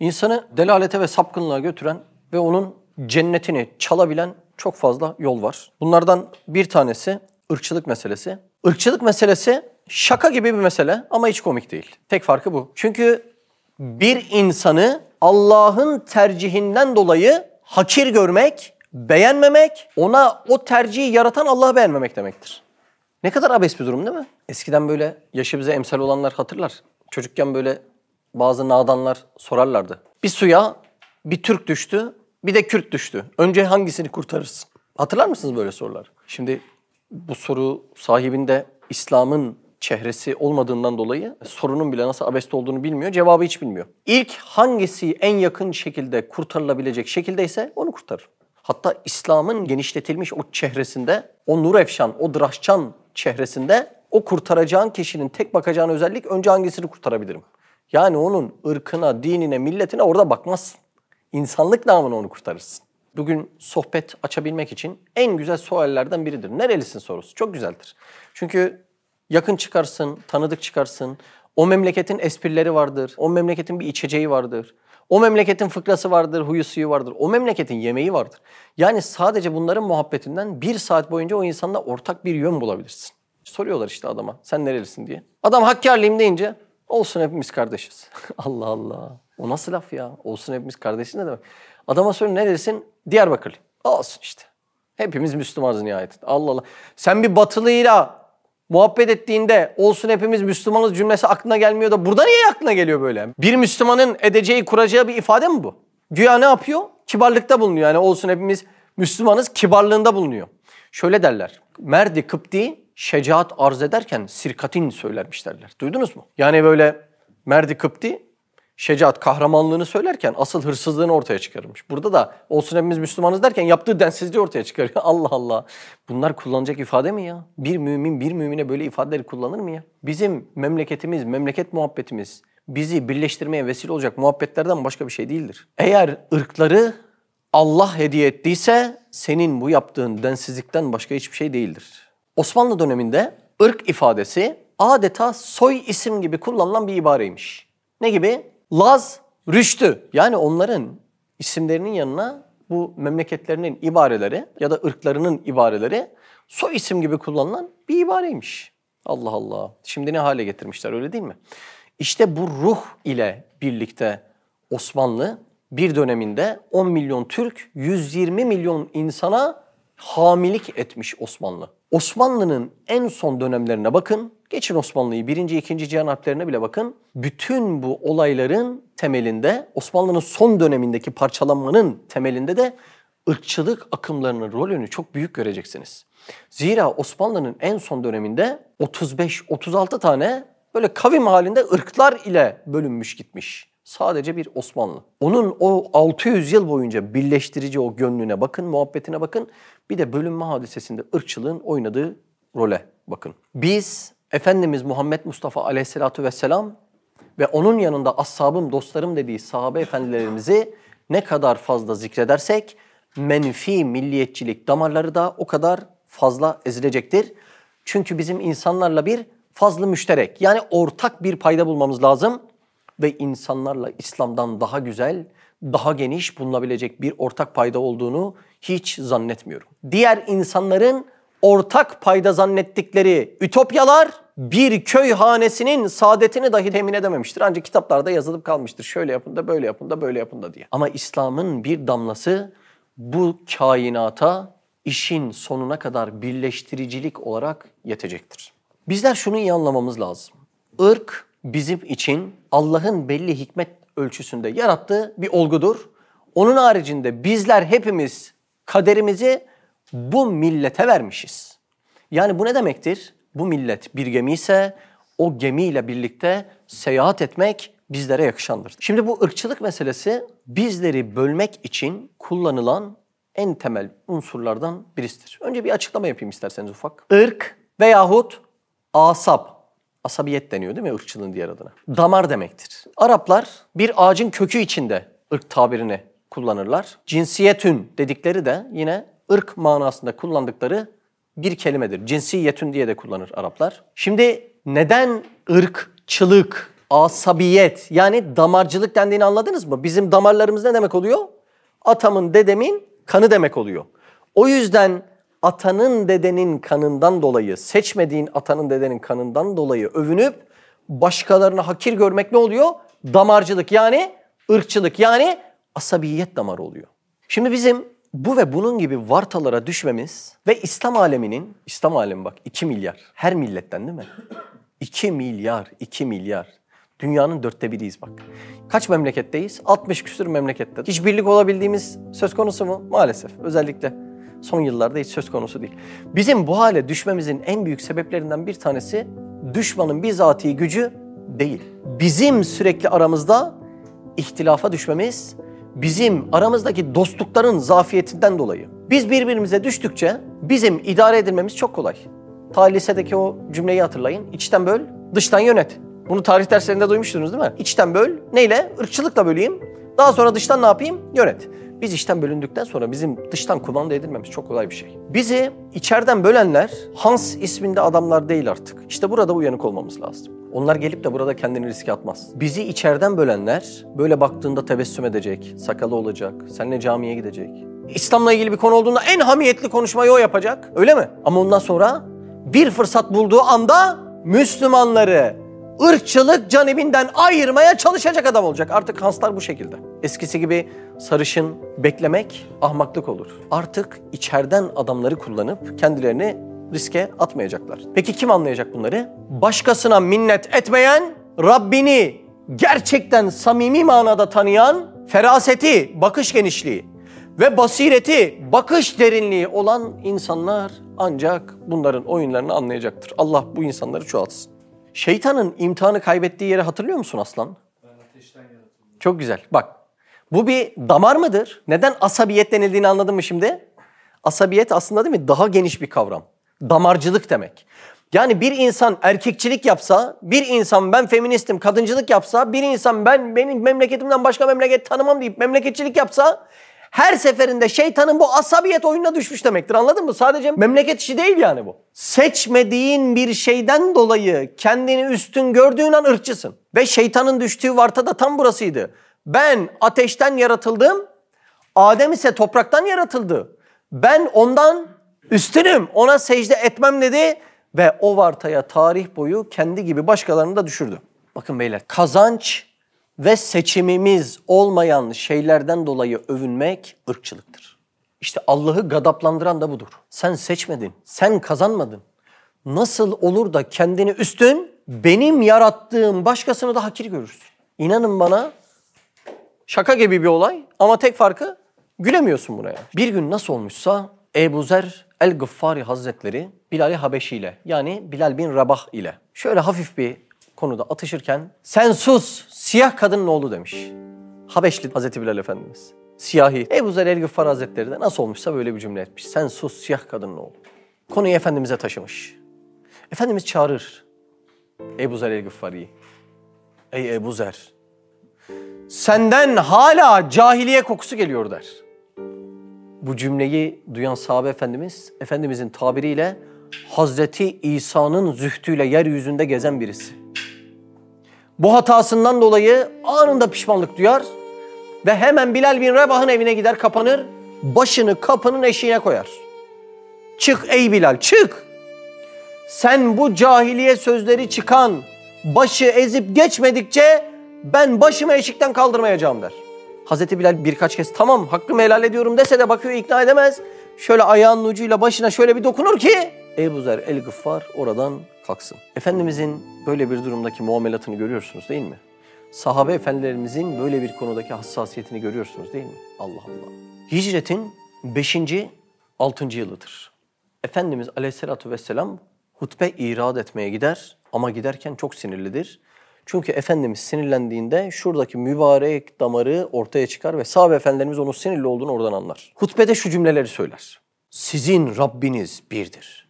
İnsanı delalete ve sapkınlığa götüren ve onun cennetini çalabilen çok fazla yol var. Bunlardan bir tanesi ırkçılık meselesi. Irkçılık meselesi şaka gibi bir mesele ama hiç komik değil. Tek farkı bu. Çünkü bir insanı Allah'ın tercihinden dolayı hakir görmek, beğenmemek, ona o tercihi yaratan Allah'ı beğenmemek demektir. Ne kadar abes bir durum değil mi? Eskiden böyle yaşı bize emsal olanlar hatırlar. Çocukken böyle bazı nadanlar sorarlardı. Bir suya bir Türk düştü, bir de Kürt düştü. Önce hangisini kurtarırsın? Hatırlar mısınız böyle sorular? Şimdi bu soru sahibinde İslam'ın çehresi olmadığından dolayı sorunun bile nasıl abeste olduğunu bilmiyor, cevabı hiç bilmiyor. İlk hangisi en yakın şekilde kurtarılabilecek şekildeyse onu kurtarır. Hatta İslam'ın genişletilmiş o çehresinde, o nur efşan, o dıraşçan çehresinde o kurtaracağın kişinin tek bakacağın özellik önce hangisini kurtarabilirim? Yani onun ırkına, dinine, milletine orada bakmazsın. İnsanlık namına onu kurtarırsın. Bugün sohbet açabilmek için en güzel suallerden biridir. Nerelisin sorusu. Çok güzeldir. Çünkü yakın çıkarsın, tanıdık çıkarsın. O memleketin esprileri vardır. O memleketin bir içeceği vardır. O memleketin fıkrası vardır, huyu suyu vardır. O memleketin yemeği vardır. Yani sadece bunların muhabbetinden bir saat boyunca o insanla ortak bir yön bulabilirsin. Soruyorlar işte adama sen nerelisin diye. Adam Hakkari'liyim deyince olsun hepimiz kardeşiz. Allah Allah. O nasıl laf ya? Olsun hepimiz kardeşiz ne demek? Adama soruyor nerelisin? Diyarbakırlı. Olsun işte. Hepimiz Müslümanız nihayetinde. Allah Allah. Sen bir batılıyla muhabbet ettiğinde olsun hepimiz Müslümanız cümlesi aklına gelmiyor da burada niye aklına geliyor böyle? Bir Müslümanın edeceği, kuracağı bir ifade mi bu? Güya ne yapıyor? Kibarlıkta bulunuyor. Yani olsun hepimiz Müslümanız, kibarlığında bulunuyor. Şöyle derler. Merdi Kıpti şecaat arz ederken sirkatin söylermiş. Duydunuz mu? Yani böyle Merdi Kıpti şecaat, kahramanlığını söylerken asıl hırsızlığını ortaya çıkarmış. Burada da olsun hepimiz Müslümanız derken yaptığı densizliği ortaya çıkarıyor. Allah Allah. Bunlar kullanacak ifade mi ya? Bir mümin bir mümine böyle ifadeleri kullanır mı ya? Bizim memleketimiz, memleket muhabbetimiz bizi birleştirmeye vesile olacak muhabbetlerden başka bir şey değildir. Eğer ırkları Allah hediye ettiyse senin bu yaptığın densizlikten başka hiçbir şey değildir. Osmanlı döneminde ırk ifadesi adeta soy isim gibi kullanılan bir ibareymiş. Ne gibi? Laz, Rüştü. Yani onların isimlerinin yanına bu memleketlerinin ibareleri ya da ırklarının ibareleri soy isim gibi kullanılan bir ibareymiş. Allah Allah. Şimdi ne hale getirmişler öyle değil mi? İşte bu ruh ile birlikte Osmanlı bir döneminde 10 milyon Türk, 120 milyon insana hamilik etmiş Osmanlı. Osmanlı'nın en son dönemlerine bakın. Geçin Osmanlı'yı birinci, ikinci cihan harplerine bile bakın. Bütün bu olayların temelinde Osmanlı'nın son dönemindeki parçalanmanın temelinde de ırkçılık akımlarının rolünü çok büyük göreceksiniz. Zira Osmanlı'nın en son döneminde 35-36 tane böyle kavim halinde ırklar ile bölünmüş gitmiş. Sadece bir Osmanlı. Onun o 600 yıl boyunca birleştirici o gönlüne bakın, muhabbetine bakın. Bir de bölünme hadisesinde ırkçılığın oynadığı role bakın. Biz Efendimiz Muhammed Mustafa Aleyhisselatü vesselam ve onun yanında ashabım, dostlarım dediği sahabe efendilerimizi ne kadar fazla zikredersek menfi milliyetçilik damarları da o kadar fazla ezilecektir. Çünkü bizim insanlarla bir fazlı müşterek yani ortak bir payda bulmamız lazım ve insanlarla İslam'dan daha güzel, daha geniş bulunabilecek bir ortak payda olduğunu hiç zannetmiyorum. Diğer insanların ortak payda zannettikleri ütopyalar bir köy hanesinin saadetini dahi temin edememiştir. Ancak kitaplarda yazılıp kalmıştır. Şöyle yapın da böyle yapın da böyle yapın da diye. Ama İslam'ın bir damlası bu kainata işin sonuna kadar birleştiricilik olarak yetecektir. Bizler şunu iyi anlamamız lazım. Irk bizim için Allah'ın belli hikmet ölçüsünde yarattığı bir olgudur. Onun haricinde bizler hepimiz kaderimizi bu millete vermişiz. Yani bu ne demektir? Bu millet bir gemi ise o gemiyle birlikte seyahat etmek bizlere yakışandır. Şimdi bu ırkçılık meselesi bizleri bölmek için kullanılan en temel unsurlardan birisidir. Önce bir açıklama yapayım isterseniz ufak. Irk veyahut asap, asabiyet deniyor değil mi ırkçılığın diğer adına? Damar demektir. Araplar bir ağacın kökü içinde ırk tabirini kullanırlar. Cinsiyetün dedikleri de yine ırk manasında kullandıkları bir kelimedir. Cinsiyetün diye de kullanır Araplar. Şimdi neden ırkçılık Asabiyet yani damarcılık dendiğini anladınız mı? Bizim damarlarımız ne demek oluyor? Atamın, dedemin kanı demek oluyor. O yüzden atanın dedenin kanından dolayı, seçmediğin atanın dedenin kanından dolayı övünüp başkalarını hakir görmek ne oluyor? Damarcılık yani ırkçılık yani asabiyet damarı oluyor. Şimdi bizim bu ve bunun gibi vartalara düşmemiz ve İslam aleminin, İslam alemi bak 2 milyar her milletten değil mi? 2 milyar, 2 milyar. Dünyanın dörtte biriyiz bak. Kaç memleketteyiz? 60 küsur memlekette. Hiç birlik olabildiğimiz söz konusu mu? Maalesef. Özellikle son yıllarda hiç söz konusu değil. Bizim bu hale düşmemizin en büyük sebeplerinden bir tanesi düşmanın bizatihi gücü değil. Bizim sürekli aramızda ihtilafa düşmemiz, bizim aramızdaki dostlukların zafiyetinden dolayı. Biz birbirimize düştükçe bizim idare edilmemiz çok kolay. Ta lisedeki o cümleyi hatırlayın. İçten böl, dıştan yönet. Bunu tarih derslerinde duymuştunuz değil mi? İçten böl, neyle? Irkçılıkla böleyim. Daha sonra dıştan ne yapayım? Yönet. Biz içten bölündükten sonra bizim dıştan kumanda edilmemiz çok kolay bir şey. Bizi içeriden bölenler Hans isminde adamlar değil artık. İşte burada uyanık olmamız lazım. Onlar gelip de burada kendini riske atmaz. Bizi içeriden bölenler böyle baktığında tebessüm edecek, sakalı olacak, seninle camiye gidecek. İslam'la ilgili bir konu olduğunda en hamiyetli konuşmayı o yapacak. Öyle mi? Ama ondan sonra bir fırsat bulduğu anda Müslümanları ırkçılık canibinden ayırmaya çalışacak adam olacak. Artık Hanslar bu şekilde. Eskisi gibi sarışın beklemek ahmaklık olur. Artık içeriden adamları kullanıp kendilerini riske atmayacaklar. Peki kim anlayacak bunları? Başkasına minnet etmeyen, Rabbini gerçekten samimi manada tanıyan, feraseti, bakış genişliği ve basireti, bakış derinliği olan insanlar ancak bunların oyunlarını anlayacaktır. Allah bu insanları çoğaltsın. Şeytanın imtihanı kaybettiği yeri hatırlıyor musun aslan? Çok güzel. Bak bu bir damar mıdır? Neden asabiyet denildiğini anladın mı şimdi? Asabiyet aslında değil mi? Daha geniş bir kavram. Damarcılık demek. Yani bir insan erkekçilik yapsa, bir insan ben feministim, kadıncılık yapsa, bir insan ben benim memleketimden başka memleket tanımam deyip memleketçilik yapsa her seferinde şeytanın bu asabiyet oyununa düşmüş demektir. Anladın mı? Sadece memleket işi değil yani bu. Seçmediğin bir şeyden dolayı kendini üstün gördüğün an ırkçısın. Ve şeytanın düştüğü varta da tam burasıydı. Ben ateşten yaratıldım, Adem ise topraktan yaratıldı. Ben ondan üstünüm, ona secde etmem dedi ve o vartaya tarih boyu kendi gibi başkalarını da düşürdü. Bakın beyler, kazanç ve seçimimiz olmayan şeylerden dolayı övünmek ırkçılıktır. İşte Allah'ı gadaplandıran da budur. Sen seçmedin, sen kazanmadın. Nasıl olur da kendini üstün, benim yarattığım başkasını da hakir görürsün. İnanın bana şaka gibi bir olay ama tek farkı gülemiyorsun buna. Bir gün nasıl olmuşsa Ebu Zer el-Gıffari Hazretleri Bilal-i Habeşi ile yani Bilal bin Rabah ile şöyle hafif bir konuda atışırken sen sus siyah kadının oğlu demiş. Habeşli Hazreti Bilal Efendimiz. Siyahi. Ebu Zer el Gıffar Hazretleri de nasıl olmuşsa böyle bir cümle etmiş. Sen sus siyah kadının oğlu. Konuyu Efendimiz'e taşımış. Efendimiz çağırır. Ebu Zer el Gıffari'yi. Ey Ebu Zer. Senden hala cahiliye kokusu geliyor der. Bu cümleyi duyan sahabe efendimiz, Efendimizin tabiriyle Hazreti İsa'nın zühtüyle yeryüzünde gezen birisi. Bu hatasından dolayı anında pişmanlık duyar ve hemen Bilal bin Rebah'ın evine gider kapanır, başını kapının eşiğine koyar. Çık ey Bilal çık. Sen bu cahiliye sözleri çıkan, başı ezip geçmedikçe ben başımı eşikten kaldırmayacağım der. Hazreti Bilal birkaç kez tamam hakkımı helal ediyorum dese de bakıyor ikna edemez. Şöyle ayağının ucuyla başına şöyle bir dokunur ki Ebu Zer el Gıffar oradan kalksın. Efendimizin böyle bir durumdaki muamelatını görüyorsunuz değil mi? Sahabe efendilerimizin böyle bir konudaki hassasiyetini görüyorsunuz değil mi? Allah Allah. Hicretin 5. 6. yılıdır. Efendimiz aleyhissalatü vesselam hutbe irad etmeye gider ama giderken çok sinirlidir. Çünkü Efendimiz sinirlendiğinde şuradaki mübarek damarı ortaya çıkar ve sahabe efendilerimiz onun sinirli olduğunu oradan anlar. Hutbede şu cümleleri söyler. Sizin Rabbiniz birdir.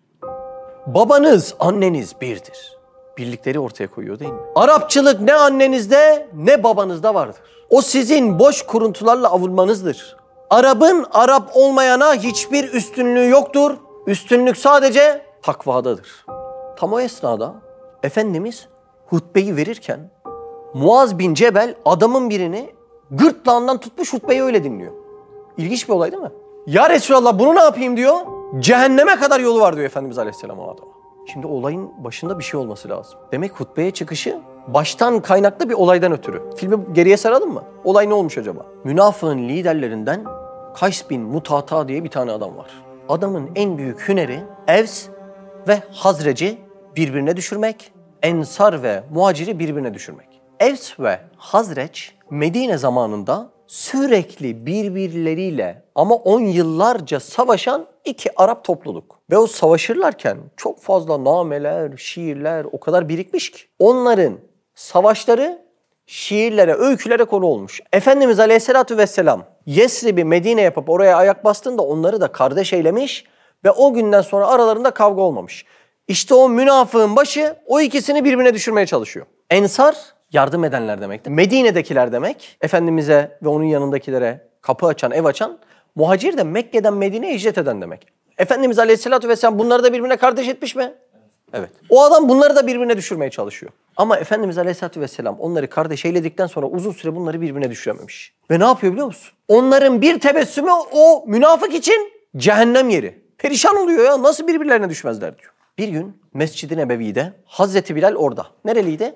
Babanız, anneniz birdir. Birlikleri ortaya koyuyor değil mi? Arapçılık ne annenizde ne babanızda vardır. O sizin boş kuruntularla avulmanızdır. Arap'ın Arap olmayana hiçbir üstünlüğü yoktur. Üstünlük sadece takvadadır. Tam o esnada Efendimiz hutbeyi verirken Muaz bin Cebel adamın birini gırtlağından tutmuş hutbeyi öyle dinliyor. İlginç bir olay değil mi? Ya Resulallah bunu ne yapayım diyor. Cehenneme kadar yolu var diyor Efendimiz Aleyhisselam o adama. Şimdi olayın başında bir şey olması lazım. Demek hutbeye çıkışı baştan kaynaklı bir olaydan ötürü. Filmi geriye saralım mı? Olay ne olmuş acaba? Münafığın liderlerinden Kays bin Mutata diye bir tane adam var. Adamın en büyük hüneri Evs ve Hazreci birbirine düşürmek, Ensar ve Muhacir'i birbirine düşürmek. Evs ve Hazreç Medine zamanında sürekli birbirleriyle ama on yıllarca savaşan iki Arap topluluk. Ve o savaşırlarken çok fazla nameler, şiirler o kadar birikmiş ki. Onların savaşları şiirlere, öykülere konu olmuş. Efendimiz Aleyhisselatü Vesselam Yesrib'i Medine yapıp oraya ayak bastığında onları da kardeş eylemiş ve o günden sonra aralarında kavga olmamış. İşte o münafığın başı o ikisini birbirine düşürmeye çalışıyor. Ensar yardım edenler demektir. Medine'dekiler demek. Efendimiz'e ve onun yanındakilere kapı açan, ev açan. Muhacir de Mekke'den Medine'ye hicret eden demek. Efendimiz Aleyhisselatü Vesselam bunları da birbirine kardeş etmiş mi? Evet. O adam bunları da birbirine düşürmeye çalışıyor. Ama Efendimiz Aleyhisselatü Vesselam onları kardeş eyledikten sonra uzun süre bunları birbirine düşürememiş. Ve ne yapıyor biliyor musun? Onların bir tebessümü o münafık için cehennem yeri. Perişan oluyor ya nasıl birbirlerine düşmezler diyor. Bir gün Mescid-i Nebevi'de Hazreti Bilal orada. Nereliydi?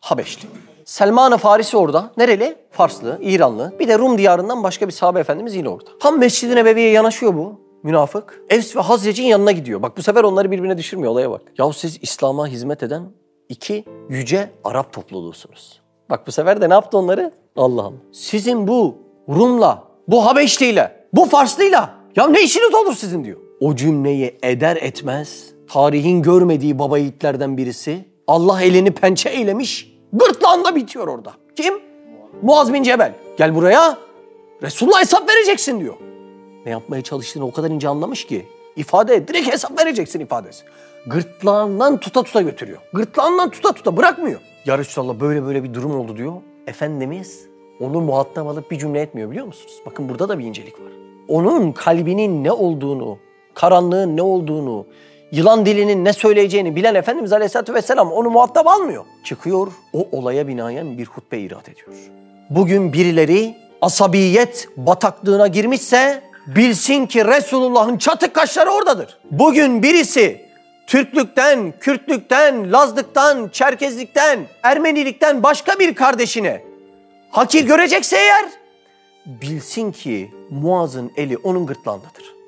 Habeşli. Selman-ı Farisi orada. Nereli? Farslı, İranlı. Bir de Rum diyarından başka bir sahabe efendimiz yine orada. Tam Mescid-i Nebevi'ye yanaşıyor bu münafık. Evs ve Hazrec'in yanına gidiyor. Bak bu sefer onları birbirine düşürmüyor olaya bak. Yahu siz İslam'a hizmet eden iki yüce Arap topluluğusunuz. Bak bu sefer de ne yaptı onları? Allah Allah. Sizin bu Rum'la, bu Habeşli'yle, bu Farslıyla ya ne işiniz olur sizin diyor. O cümleyi eder etmez tarihin görmediği baba yiğitlerden birisi Allah elini pençe eylemiş gırtlağında bitiyor orada. Kim? Muaz bin Cebel. Gel buraya Resulullah hesap vereceksin diyor. Ne yapmaya çalıştığını o kadar ince anlamış ki ifade direkt hesap vereceksin ifadesi. Gırtlağından tuta tuta götürüyor. Gırtlağından tuta tuta bırakmıyor. Ya Resulallah böyle böyle bir durum oldu diyor. Efendimiz onu muhatap alıp bir cümle etmiyor biliyor musunuz? Bakın burada da bir incelik var. Onun kalbinin ne olduğunu, karanlığın ne olduğunu, yılan dilinin ne söyleyeceğini bilen Efendimiz Aleyhisselatü Vesselam onu muhatap almıyor. Çıkıyor o olaya binaen bir hutbe irat ediyor. Bugün birileri asabiyet bataklığına girmişse bilsin ki Resulullah'ın çatık kaşları oradadır. Bugün birisi Türklükten, Kürtlükten, Lazlıktan, Çerkezlikten, Ermenilikten başka bir kardeşine hakir görecekse eğer bilsin ki Muaz'ın eli onun gırtlağındadır.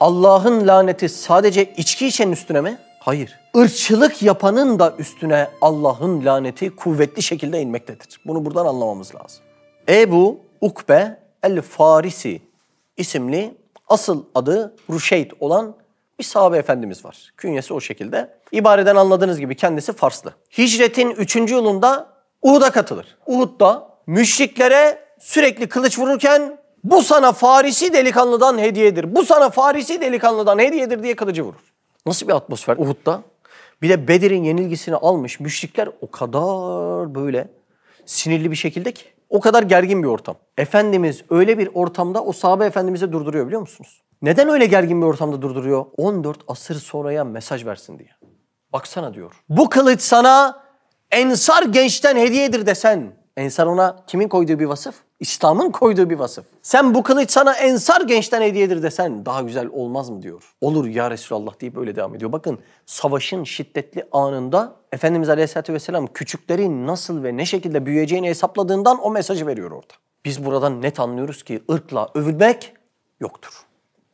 Allah'ın laneti sadece içki içenin üstüne mi? Hayır. Irkçılık yapanın da üstüne Allah'ın laneti kuvvetli şekilde inmektedir. Bunu buradan anlamamız lazım. Ebu Ukbe el-Farisi isimli asıl adı Ruşeyd olan bir sahabe efendimiz var. Künyesi o şekilde. İbareden anladığınız gibi kendisi Farslı. Hicretin 3. yılında Uhud'a katılır. Uhud'da müşriklere sürekli kılıç vururken bu sana Farisi delikanlıdan hediyedir. Bu sana Farisi delikanlıdan hediyedir diye kılıcı vurur. Nasıl bir atmosfer Uhud'da? Bir de Bedir'in yenilgisini almış müşrikler o kadar böyle sinirli bir şekilde ki. O kadar gergin bir ortam. Efendimiz öyle bir ortamda o sahabe efendimize durduruyor biliyor musunuz? Neden öyle gergin bir ortamda durduruyor? 14 asır sonraya mesaj versin diye. Baksana diyor. Bu kılıç sana Ensar gençten hediyedir desen. Ensar ona kimin koyduğu bir vasıf? İslam'ın koyduğu bir vasıf. Sen bu kılıç sana Ensar gençten hediyedir desen daha güzel olmaz mı diyor. Olur ya Resulallah deyip öyle devam ediyor. Bakın savaşın şiddetli anında Efendimiz Aleyhisselatü Vesselam küçüklerin nasıl ve ne şekilde büyüyeceğini hesapladığından o mesajı veriyor orada. Biz buradan net anlıyoruz ki ırkla övülmek yoktur.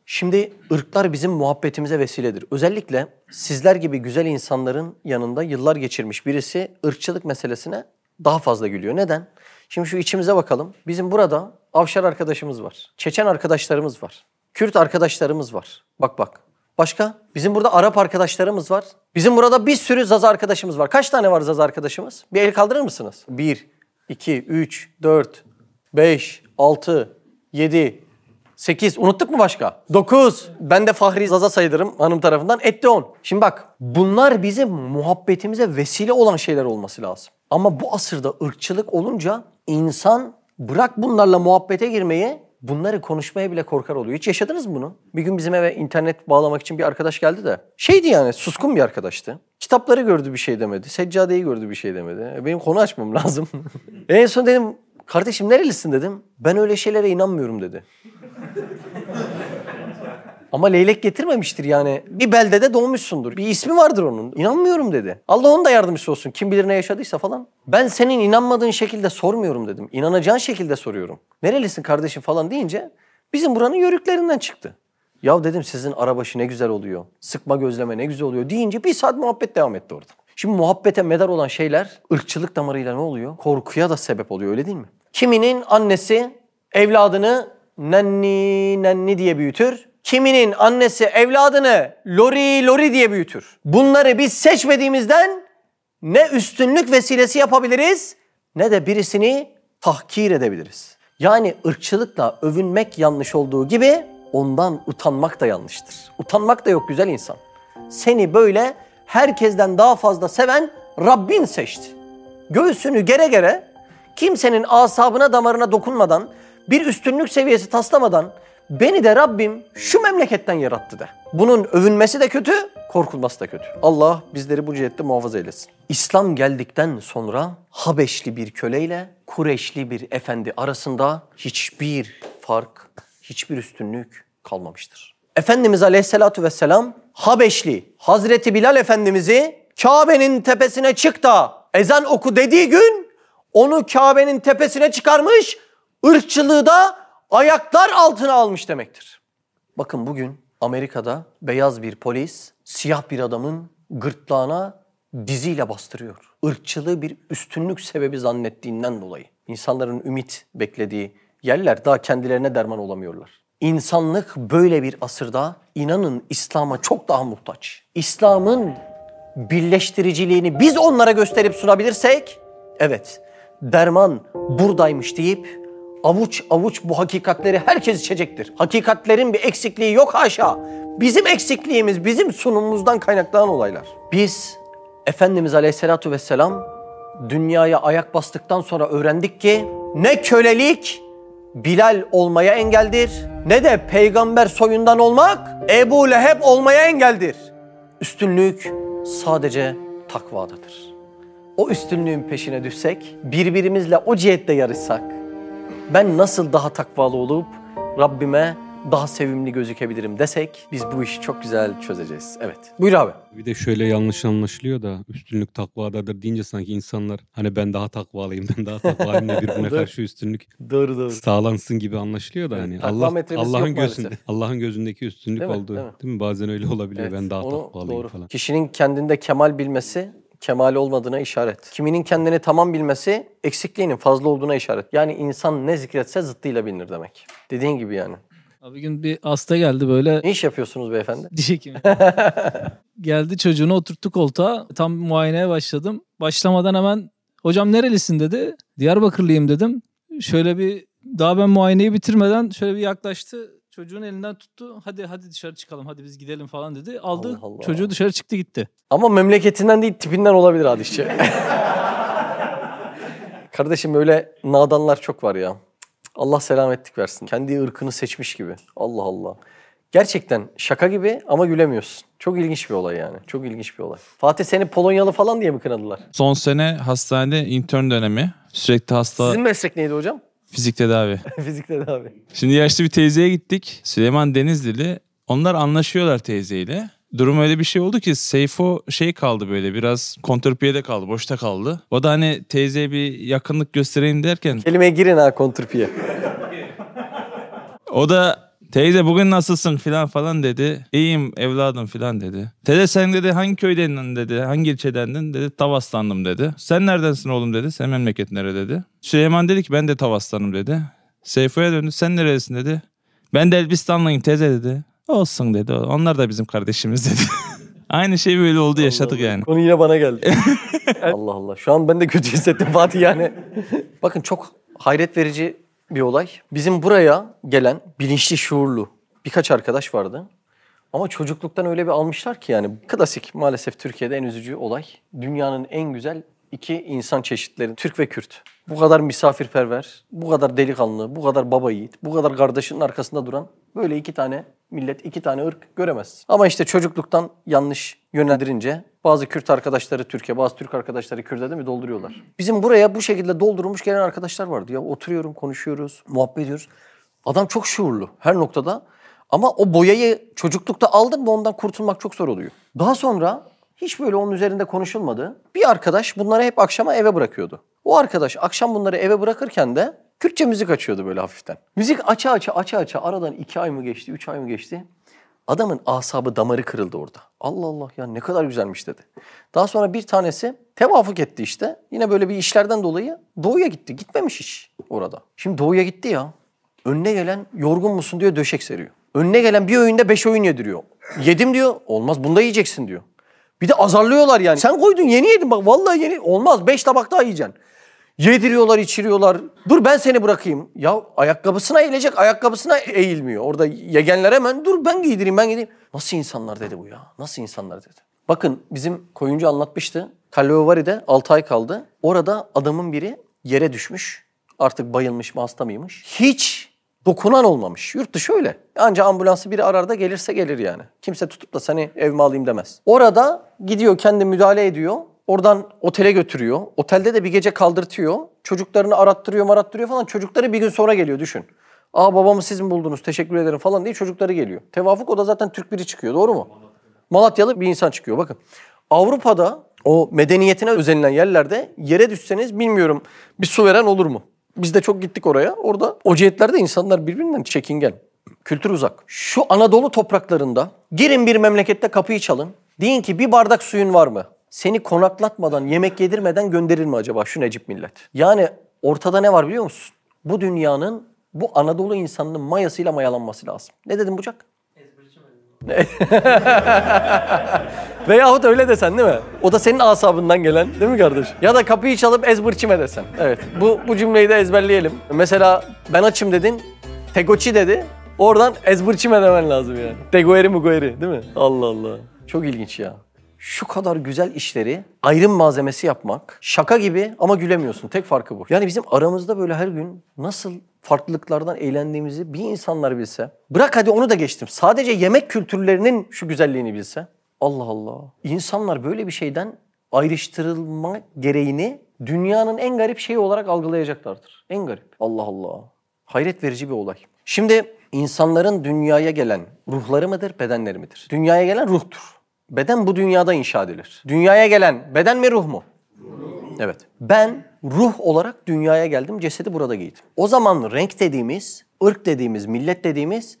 Şimdi ırklar bizim muhabbetimize vesiledir. Özellikle sizler gibi güzel insanların yanında yıllar geçirmiş birisi ırkçılık meselesine daha fazla gülüyor. Neden? Şimdi şu içimize bakalım. Bizim burada Avşar arkadaşımız var. Çeçen arkadaşlarımız var. Kürt arkadaşlarımız var. Bak bak. Başka? Bizim burada Arap arkadaşlarımız var. Bizim burada bir sürü Zaza arkadaşımız var. Kaç tane var Zaza arkadaşımız? Bir el kaldırır mısınız? 1, 2, 3, 4, 5, 6, 7, 8. Unuttuk mu başka? 9. Ben de Fahri Zaza sayılırım hanım tarafından. Etti 10. Şimdi bak bunlar bizim muhabbetimize vesile olan şeyler olması lazım. Ama bu asırda ırkçılık olunca insan bırak bunlarla muhabbete girmeyi bunları konuşmaya bile korkar oluyor. Hiç yaşadınız mı bunu? Bir gün bizim eve internet bağlamak için bir arkadaş geldi de. Şeydi yani suskun bir arkadaştı. Kitapları gördü bir şey demedi. Seccadeyi gördü bir şey demedi. E, benim konu açmam lazım. en son dedim kardeşim nerelisin dedim. Ben öyle şeylere inanmıyorum dedi. Ama leylek getirmemiştir yani. Bir beldede doğmuşsundur. Bir ismi vardır onun. İnanmıyorum dedi. Allah onun da yardımcısı olsun. Kim bilir ne yaşadıysa falan. Ben senin inanmadığın şekilde sormuyorum dedim. İnanacağın şekilde soruyorum. Nerelisin kardeşim falan deyince bizim buranın yörüklerinden çıktı. Ya dedim sizin arabaşı ne güzel oluyor. Sıkma gözleme ne güzel oluyor deyince bir saat muhabbet devam etti orada. Şimdi muhabbete medar olan şeyler ırkçılık damarıyla ne oluyor? Korkuya da sebep oluyor öyle değil mi? Kiminin annesi evladını nenni nenni diye büyütür. Kiminin annesi evladını lori lori diye büyütür. Bunları biz seçmediğimizden ne üstünlük vesilesi yapabiliriz ne de birisini tahkir edebiliriz. Yani ırkçılıkla övünmek yanlış olduğu gibi ondan utanmak da yanlıştır. Utanmak da yok güzel insan. Seni böyle herkesten daha fazla seven Rabbin seçti. Göğsünü gere gere kimsenin asabına damarına dokunmadan bir üstünlük seviyesi taslamadan beni de Rabbim şu memleketten yarattı de. Bunun övünmesi de kötü, korkulması da kötü. Allah bizleri bu cihette muhafaza eylesin. İslam geldikten sonra Habeşli bir köleyle Kureşli bir efendi arasında hiçbir fark, hiçbir üstünlük kalmamıştır. Efendimiz Aleyhisselatü Vesselam Habeşli Hazreti Bilal Efendimiz'i Kabe'nin tepesine çık da ezan oku dediği gün onu Kabe'nin tepesine çıkarmış, ırkçılığı da ayaklar altına almış demektir. Bakın bugün Amerika'da beyaz bir polis siyah bir adamın gırtlağına diziyle bastırıyor. Irkçılığı bir üstünlük sebebi zannettiğinden dolayı. İnsanların ümit beklediği yerler daha kendilerine derman olamıyorlar. İnsanlık böyle bir asırda inanın İslam'a çok daha muhtaç. İslam'ın birleştiriciliğini biz onlara gösterip sunabilirsek evet derman buradaymış deyip avuç avuç bu hakikatleri herkes içecektir. Hakikatlerin bir eksikliği yok haşa. Bizim eksikliğimiz bizim sunumumuzdan kaynaklanan olaylar. Biz Efendimiz Aleyhisselatü Vesselam dünyaya ayak bastıktan sonra öğrendik ki ne kölelik Bilal olmaya engeldir ne de peygamber soyundan olmak Ebu Leheb olmaya engeldir. Üstünlük sadece takvadadır. O üstünlüğün peşine düşsek, birbirimizle o cihette yarışsak, ben nasıl daha takvalı olup Rabbime daha sevimli gözükebilirim desek biz bu işi çok güzel çözeceğiz. Evet. Buyur abi. Bir de şöyle yanlış anlaşılıyor da üstünlük takvadadır deyince sanki insanlar hani ben daha takvalıyım ben daha takvalıyım diye birbirine karşı üstünlük Doğru doğru. sağlansın gibi anlaşılıyor da hani takva Allah Allah'ın gözünde. Allah'ın gözündeki üstünlük Değil mi? oldu. Değil Değil mi? mi? Bazen öyle olabiliyor. Evet, ben daha takvalıyım doğru. falan. Kişinin kendinde kemal bilmesi kemal olmadığına işaret. Kiminin kendini tamam bilmesi eksikliğinin fazla olduğuna işaret. Yani insan ne zikretse zıttıyla bilinir demek. Dediğin gibi yani. Abi gün bir hasta geldi böyle Ne iş yapıyorsunuz beyefendi? diş hekimi. geldi çocuğunu oturttu koltuğa. Tam muayeneye başladım. Başlamadan hemen hocam nerelisin dedi. Diyarbakırlıyım dedim. Şöyle bir daha ben muayeneyi bitirmeden şöyle bir yaklaştı. Çocuğun elinden tuttu. Hadi hadi dışarı çıkalım. Hadi biz gidelim falan dedi. Aldı. Allah Allah. Çocuğu dışarı çıktı gitti. Ama memleketinden değil tipinden olabilir hadisçi. Kardeşim öyle nadanlar çok var ya. Allah selametlik versin. Kendi ırkını seçmiş gibi. Allah Allah. Gerçekten şaka gibi ama gülemiyorsun. Çok ilginç bir olay yani. Çok ilginç bir olay. Fatih seni Polonyalı falan diye mi kınadılar? Son sene hastanede intern dönemi. Sürekli hasta Sizin meslek neydi hocam? Fizik tedavi. Fizik tedavi. Şimdi yaşlı bir teyzeye gittik. Süleyman Denizlili. Onlar anlaşıyorlar teyzeyle. Durum öyle bir şey oldu ki Seyfo şey kaldı böyle biraz kontrpiyede kaldı, boşta kaldı. O da hani teyzeye bir yakınlık göstereyim derken Kelimeye girin ha kontrpiye. o da teyze bugün nasılsın filan falan dedi. İyiyim evladım filan dedi. Teyze sen dedi hangi köydendin dedi. Hangi ilçedendin dedi. Tavaslandım dedi. Sen neredensin oğlum dedi. Sen memleket nere dedi. Süleyman dedi ki ben de Tavaslanım dedi. Seyfo'ya döndü. Sen neredesin dedi. Ben de Elbistanlıyım teyze dedi. Olsun dedi. Onlar da bizim kardeşimiz dedi. Aynı şey böyle oldu yaşadık yani. Konu yine bana geldi. Allah Allah. Şu an ben de kötü hissettim Fatih yani. Bakın çok hayret verici bir olay. Bizim buraya gelen bilinçli, şuurlu birkaç arkadaş vardı. Ama çocukluktan öyle bir almışlar ki yani klasik maalesef Türkiye'de en üzücü olay. Dünyanın en güzel iki insan çeşitleri Türk ve Kürt. Bu kadar misafirperver, bu kadar delikanlı, bu kadar baba yiğit, bu kadar kardeşinin arkasında duran böyle iki tane millet iki tane ırk göremez. Ama işte çocukluktan yanlış yönlendirince bazı Kürt arkadaşları Türkiye, bazı Türk arkadaşları Kürt'e de mi dolduruyorlar? Bizim buraya bu şekilde doldurulmuş gelen arkadaşlar vardı. Ya oturuyorum, konuşuyoruz, muhabbet ediyoruz. Adam çok şuurlu her noktada. Ama o boyayı çocuklukta aldın mı ondan kurtulmak çok zor oluyor. Daha sonra hiç böyle onun üzerinde konuşulmadı. Bir arkadaş bunları hep akşama eve bırakıyordu. O arkadaş akşam bunları eve bırakırken de Kürtçe müzik açıyordu böyle hafiften. Müzik aça aça aça aça aradan iki ay mı geçti, üç ay mı geçti? Adamın asabı damarı kırıldı orada. Allah Allah ya ne kadar güzelmiş dedi. Daha sonra bir tanesi tevafuk etti işte. Yine böyle bir işlerden dolayı doğuya gitti. Gitmemiş iş orada. Şimdi doğuya gitti ya. Önüne gelen yorgun musun diyor döşek seriyor. Önüne gelen bir öğünde beş öğün yediriyor. Yedim diyor. Olmaz bunda yiyeceksin diyor. Bir de azarlıyorlar yani. Sen koydun yeni yedin bak vallahi yeni. Olmaz beş tabak daha yiyeceksin. Yediriyorlar, içiriyorlar. Dur ben seni bırakayım. Ya ayakkabısına eğilecek, ayakkabısına eğilmiyor. Orada yegenler hemen dur ben giydireyim, ben gideyim. Nasıl insanlar dedi bu ya? Nasıl insanlar dedi. Bakın bizim koyuncu anlatmıştı. Kalevari'de 6 ay kaldı. Orada adamın biri yere düşmüş. Artık bayılmış mı, hasta mıymış? Hiç dokunan olmamış. Yurt dışı öyle. Anca ambulansı biri arar da gelirse gelir yani. Kimse tutup da seni evime alayım demez. Orada gidiyor kendi müdahale ediyor. Oradan otele götürüyor. Otelde de bir gece kaldırtıyor. Çocuklarını arattırıyor marattırıyor falan. Çocukları bir gün sonra geliyor düşün. Aa babamı siz mi buldunuz teşekkür ederim falan diye çocukları geliyor. Tevafuk o da zaten Türk biri çıkıyor doğru mu? Malatyalı bir insan çıkıyor bakın. Avrupa'da o medeniyetine özenilen yerlerde yere düşseniz bilmiyorum bir su veren olur mu? Biz de çok gittik oraya. Orada o cihetlerde insanlar birbirinden çekingen. Kültür uzak. Şu Anadolu topraklarında girin bir memlekette kapıyı çalın. Deyin ki bir bardak suyun var mı? Seni konaklatmadan, yemek yedirmeden gönderir mi acaba şu Necip millet? Yani ortada ne var biliyor musun? Bu dünyanın bu Anadolu insanının mayasıyla mayalanması lazım. Ne dedim Bucak? Veyahut öyle desen değil mi? O da senin asabından gelen değil mi kardeş? Ya da kapıyı çalıp ezbırçime desen. Evet bu, bu cümleyi de ezberleyelim. Mesela ben açım dedin, tegoçi dedi. Oradan ezbırçime demen lazım yani. Tegoeri mugoeri değil mi? Allah Allah. Çok ilginç ya. Şu kadar güzel işleri ayrım malzemesi yapmak şaka gibi ama gülemiyorsun. Tek farkı bu. Yani bizim aramızda böyle her gün nasıl farklılıklardan eğlendiğimizi bir insanlar bilse. Bırak hadi onu da geçtim. Sadece yemek kültürlerinin şu güzelliğini bilse. Allah Allah. İnsanlar böyle bir şeyden ayrıştırılma gereğini dünyanın en garip şeyi olarak algılayacaklardır. En garip. Allah Allah. Hayret verici bir olay. Şimdi insanların dünyaya gelen ruhları mıdır, bedenleri midir? Dünyaya gelen ruhtur. Beden bu dünyada inşa edilir. Dünyaya gelen beden mi ruh mu? Evet. Ben ruh olarak dünyaya geldim, cesedi burada giydim. O zaman renk dediğimiz, ırk dediğimiz, millet dediğimiz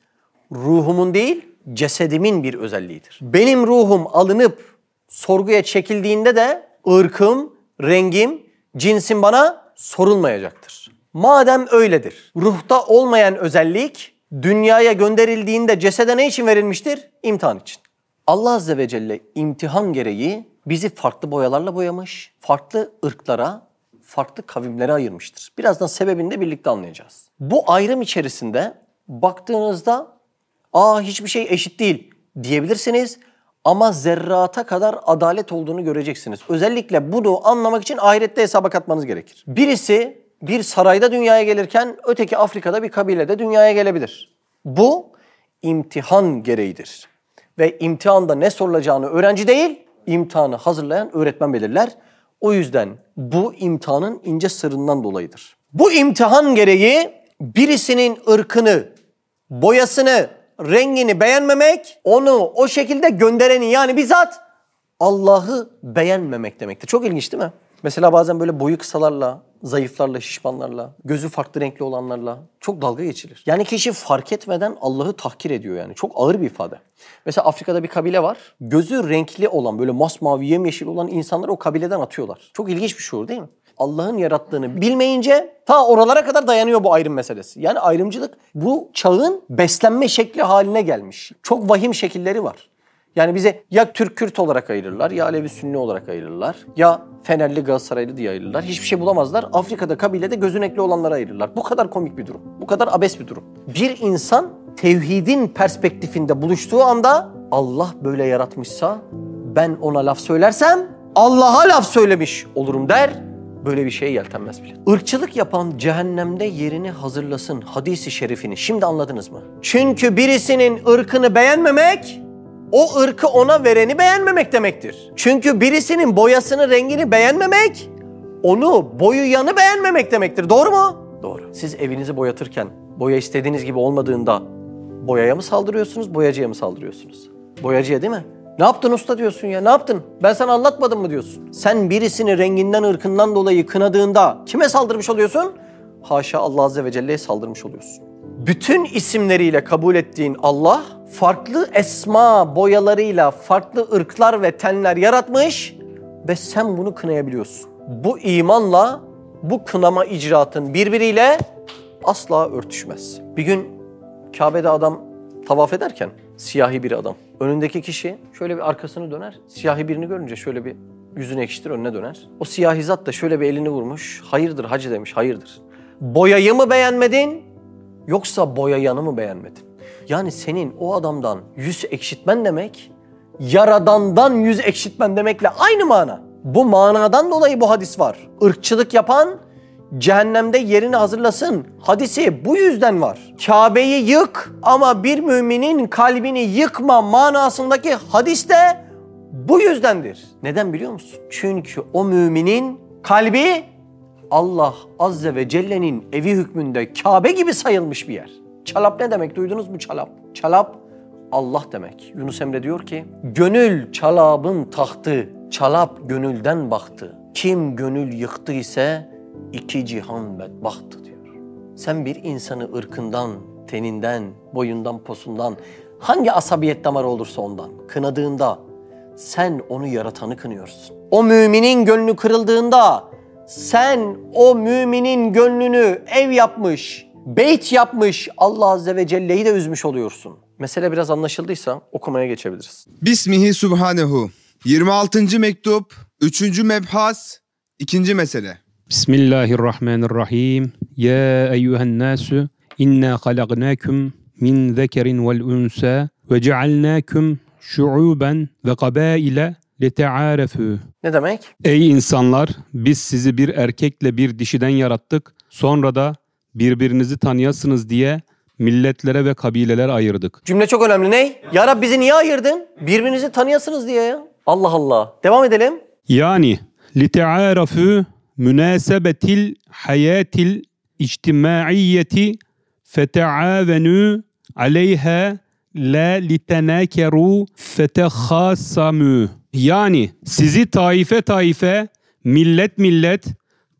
ruhumun değil, cesedimin bir özelliğidir. Benim ruhum alınıp sorguya çekildiğinde de ırkım, rengim, cinsim bana sorulmayacaktır. Madem öyledir, ruhta olmayan özellik dünyaya gönderildiğinde cesede ne için verilmiştir? İmtihan için. Allah Azze ve Celle imtihan gereği bizi farklı boyalarla boyamış, farklı ırklara, farklı kavimlere ayırmıştır. Birazdan sebebini de birlikte anlayacağız. Bu ayrım içerisinde baktığınızda aa hiçbir şey eşit değil diyebilirsiniz ama zerrata kadar adalet olduğunu göreceksiniz. Özellikle bunu anlamak için ahirette hesaba katmanız gerekir. Birisi bir sarayda dünyaya gelirken öteki Afrika'da bir kabilede dünyaya gelebilir. Bu imtihan gereğidir ve imtihanda ne sorulacağını öğrenci değil, imtihanı hazırlayan öğretmen belirler. O yüzden bu imtihanın ince sırrından dolayıdır. Bu imtihan gereği birisinin ırkını, boyasını, rengini beğenmemek, onu o şekilde göndereni yani bizzat Allah'ı beğenmemek demektir. Çok ilginç değil mi? Mesela bazen böyle boyu kısalarla, zayıflarla, şişmanlarla, gözü farklı renkli olanlarla çok dalga geçilir. Yani kişi fark etmeden Allah'ı tahkir ediyor yani. Çok ağır bir ifade. Mesela Afrika'da bir kabile var. Gözü renkli olan, böyle masmavi, yemyeşil olan insanları o kabileden atıyorlar. Çok ilginç bir şuur değil mi? Allah'ın yarattığını bilmeyince ta oralara kadar dayanıyor bu ayrım meselesi. Yani ayrımcılık bu çağın beslenme şekli haline gelmiş. Çok vahim şekilleri var. Yani bize ya Türk Kürt olarak ayırırlar, ya Alevi Sünni olarak ayırırlar, ya Fenerli Galatasaraylı diye ayırırlar. Hiçbir şey bulamazlar. Afrika'da kabilede gözün ekli olanlara ayırırlar. Bu kadar komik bir durum. Bu kadar abes bir durum. Bir insan tevhidin perspektifinde buluştuğu anda Allah böyle yaratmışsa ben ona laf söylersem Allah'a laf söylemiş olurum der. böyle bir şeye yeltenmez bile. Irkçılık yapan cehennemde yerini hazırlasın hadisi şerifini. Şimdi anladınız mı? Çünkü birisinin ırkını beğenmemek o ırkı ona vereni beğenmemek demektir. Çünkü birisinin boyasını, rengini beğenmemek onu boyayanı beğenmemek demektir. Doğru mu? Doğru. Siz evinizi boyatırken boya istediğiniz gibi olmadığında boyaya mı saldırıyorsunuz, boyacıya mı saldırıyorsunuz? Boyacıya değil mi? Ne yaptın usta diyorsun ya? Ne yaptın? Ben sana anlatmadım mı diyorsun? Sen birisini renginden, ırkından dolayı kınadığında kime saldırmış oluyorsun? Haşa Allah Azze ve Celle'ye saldırmış oluyorsun. Bütün isimleriyle kabul ettiğin Allah farklı esma boyalarıyla farklı ırklar ve tenler yaratmış ve sen bunu kınayabiliyorsun. Bu imanla bu kınama icraatın birbiriyle asla örtüşmez. Bir gün Kabe'de adam tavaf ederken siyahi bir adam. Önündeki kişi şöyle bir arkasını döner. Siyahi birini görünce şöyle bir yüzünü ekşitir önüne döner. O siyahi zat da şöyle bir elini vurmuş. Hayırdır hacı demiş hayırdır. Boyayı mı beğenmedin yoksa boyayanı mı beğenmedin? Yani senin o adamdan yüz ekşitmen demek yaradandan yüz ekşitmen demekle aynı mana. Bu manadan dolayı bu hadis var. Irkçılık yapan cehennemde yerini hazırlasın. Hadisi bu yüzden var. Kabe'yi yık ama bir müminin kalbini yıkma manasındaki hadis de bu yüzdendir. Neden biliyor musun? Çünkü o müminin kalbi Allah Azze ve Celle'nin evi hükmünde Kabe gibi sayılmış bir yer. Çalap ne demek? Duydunuz mu çalap? Çalap Allah demek. Yunus Emre diyor ki, Gönül çalabın tahtı, çalap gönülden baktı. Kim gönül yıktı ise iki cihan bedbahtı diyor. Sen bir insanı ırkından, teninden, boyundan, posundan, hangi asabiyet damarı olursa ondan kınadığında sen onu yaratanı kınıyorsun. O müminin gönlü kırıldığında sen o müminin gönlünü ev yapmış, beyt yapmış Allah Azze ve Celle'yi de üzmüş oluyorsun. Mesele biraz anlaşıldıysa okumaya geçebiliriz. Bismihi Subhanehu. 26. mektup, 3. mebhas, 2. mesele. Bismillahirrahmanirrahim. Ya eyyühen nasu inna halaknakum min zekerin vel unsa ve cealnakum şuuben ve kabaile letearefu. Ne demek? Ey insanlar biz sizi bir erkekle bir dişiden yarattık. Sonra da birbirinizi tanıyasınız diye milletlere ve kabileler ayırdık. Cümle çok önemli. Ne? Ya Rab bizi niye ayırdın? Birbirinizi tanıyasınız diye ya. Allah Allah. Devam edelim. Yani lite'arafu münasebetil hayatil içtimaiyeti feteavenu aleyha la litenakeru fetehassamu. Yani sizi taife taife, millet millet,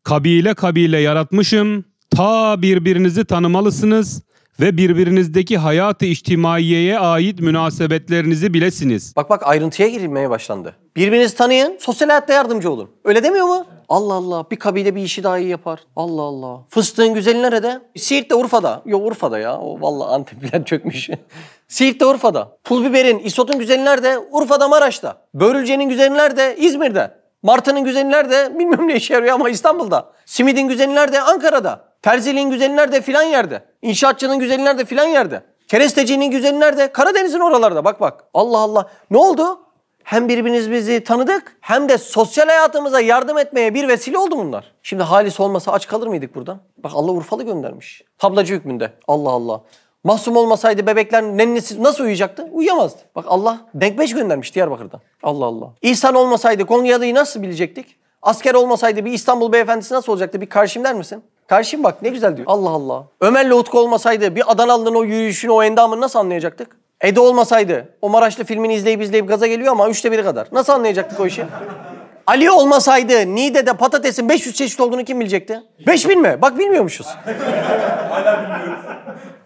kabile kabile yaratmışım. Ta birbirinizi tanımalısınız ve birbirinizdeki hayatı içtimaiyeye ait münasebetlerinizi bilesiniz. Bak bak ayrıntıya girilmeye başlandı. Birbirinizi tanıyın, sosyal hayatta yardımcı olun. Öyle demiyor mu? Allah Allah. Bir kabile bir işi daha iyi yapar. Allah Allah. Fıstığın güzeli nerede? Siirt'te Urfa'da. Yok Urfa'da ya. O vallahi Antepliler çökmüş. Siirt'te Urfa'da. Pul biberin, isotun güzeli nerede? Urfa'da Maraş'ta. Börülcenin güzeli nerede? İzmir'de. Martının güzeli nerede? Bilmiyorum ne işe yarıyor ama İstanbul'da. Simidin güzeli nerede? Ankara'da. Terziliğin güzeli nerede? Filan yerde. İnşaatçının güzeli nerede? Filan yerde. Kerestecinin güzeli nerede? Karadeniz'in oralarda. Bak bak. Allah Allah. Ne oldu? Hem birbirimizi tanıdık hem de sosyal hayatımıza yardım etmeye bir vesile oldu bunlar. Şimdi halis olmasa aç kalır mıydık buradan? Bak Allah Urfalı göndermiş. Tablacı hükmünde. Allah Allah. Mahsum olmasaydı bebekler nennesi nasıl uyuyacaktı? Uyuyamazdı. Bak Allah denkbeş göndermiş Diyarbakır'dan. Allah Allah. İhsan olmasaydı Konya'yı nasıl bilecektik? Asker olmasaydı bir İstanbul beyefendisi nasıl olacaktı? Bir karşım der misin? Karşım bak ne güzel diyor. Allah Allah. Ömer'le Utku olmasaydı bir Adanalı'nın o yürüyüşünü, o endamını nasıl anlayacaktık? Ede olmasaydı o Maraşlı filmini izleyip izleyip gaza geliyor ama üçte biri kadar. Nasıl anlayacaktık o işi? Ali olmasaydı Niğde'de patatesin 500 çeşit olduğunu kim bilecekti? 5000 mi? Bak bilmiyormuşuz.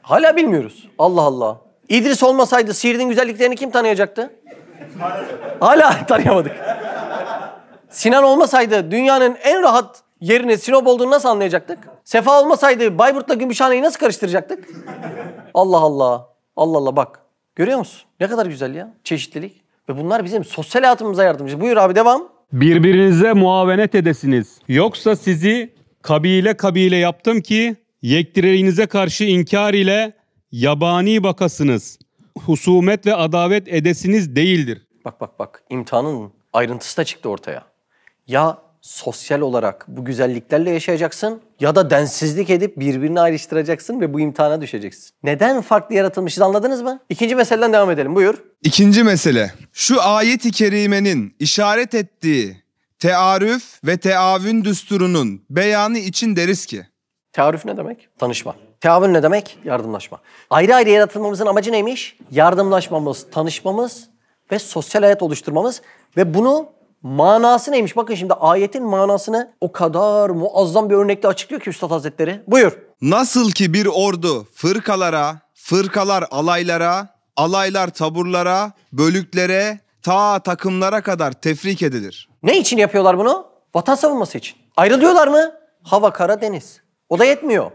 Hala bilmiyoruz. Allah Allah. İdris olmasaydı Siirt'in güzelliklerini kim tanıyacaktı? Hala tanıyamadık. Sinan olmasaydı dünyanın en rahat yerini Sinop olduğunu nasıl anlayacaktık? Sefa olmasaydı Bayburt'la Gümüşhane'yi nasıl karıştıracaktık? Allah Allah. Allah Allah bak. Görüyor musun? Ne kadar güzel ya çeşitlilik. Ve bunlar bizim sosyal hayatımıza yardımcı. Buyur abi devam. Birbirinize muavenet edesiniz. Yoksa sizi kabile kabile yaptım ki yektireliğinize karşı inkar ile yabani bakasınız. Husumet ve adavet edesiniz değildir. Bak bak bak imtihanın ayrıntısı da çıktı ortaya. Ya sosyal olarak bu güzelliklerle yaşayacaksın ya da densizlik edip birbirini ayrıştıracaksın ve bu imtihana düşeceksin. Neden farklı yaratılmışız anladınız mı? İkinci meseleden devam edelim. Buyur. İkinci mesele. Şu ayet-i kerimenin işaret ettiği tearüf ve teavün düsturunun beyanı için deriz ki Tearüf ne demek? Tanışma. Teavün ne demek? Yardımlaşma. Ayrı ayrı yaratılmamızın amacı neymiş? Yardımlaşmamız, tanışmamız ve sosyal hayat oluşturmamız ve bunu manası neymiş? Bakın şimdi ayetin manasını o kadar muazzam bir örnekle açıklıyor ki Üstad Hazretleri. Buyur. Nasıl ki bir ordu fırkalara, fırkalar alaylara, alaylar taburlara, bölüklere, ta takımlara kadar tefrik edilir. Ne için yapıyorlar bunu? Vatan savunması için. Ayrılıyorlar mı? Hava, kara, deniz. O da yetmiyor.